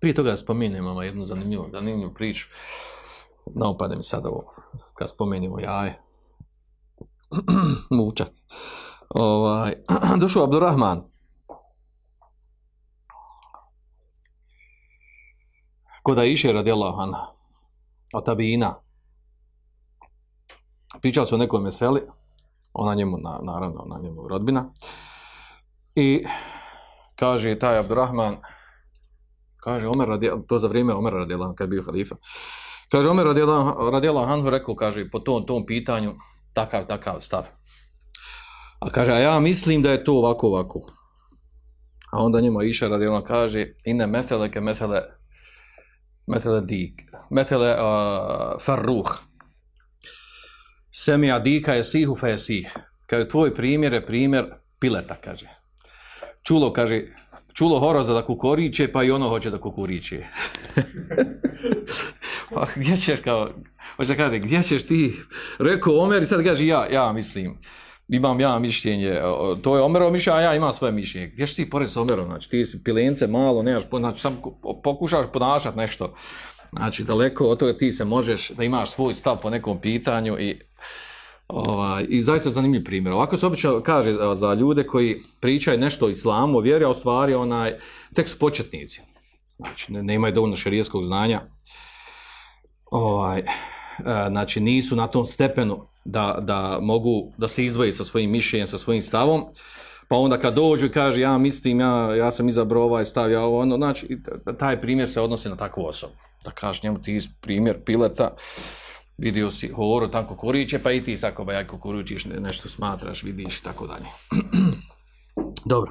Prije toga spomenemo jednu zanimljivu, zanimljivu priču. No, opade mi sad ovo, kad spomenimo jaje. Mučak. Ovaj, došao Abdurrahman. Koda iše radi Allahan, od tabina. Pričali su o nekoj meseli, ona njemu, na, naravno, ona njemu rodbina. I kaže taj Abdurrahman, kaže Omer radi, to za vrijeme Omera radi Allah, kad bio halifa. Kaže Omer radi Allah, Anhu rekao, kaže, po tom, tom pitanju, takav, takav stav. A kaže, a ja mislim da je to ovako, ovako. A onda njima iša radi Allah kaže, ine meseleke mesele, mesele dik, mesele uh, farruh. Semija dika je sihu fe sih. Kaže, tvoj primjer je primjer pileta, kaže. Čulo, kaže, čulo horoza da kukuriće, pa i ono hoće da kukuriće. pa gdje ćeš kao, hoće da kaže, gdje ćeš ti, rekao Omer i sad kaže, ja, ja mislim, imam ja mišljenje, to je Omerov mišljenje, a ja imam svoje mišljenje. Gdje ti pored s Omerom, znači ti si pilence malo, nemaš, znači sam pokušaš ponašati nešto, znači daleko od toga ti se možeš, da imaš svoj stav po nekom pitanju i Ovaj, I zaista zanimljiv primjer. Ovako se obično kaže za ljude koji pričaju nešto o islamu, vjeri, a u stvari onaj, tek su početnici. Znači, ne, ne imaju dovoljno šerijskog znanja. Ovaj, e, znači, nisu na tom stepenu da, da mogu da se izdvoji sa svojim mišljenjem, sa svojim stavom. Pa onda kad dođu i kaže ja mislim, ja, ja sam izabrao ovaj stav, ja ovo, ono, znači, taj primjer se odnosi na takvu osobu. Da kažeš njemu ti primjer pileta, vidio si horu tako kuriće, pa i ti sako bajako kuručiš, nešto smatraš, vidiš i tako dalje.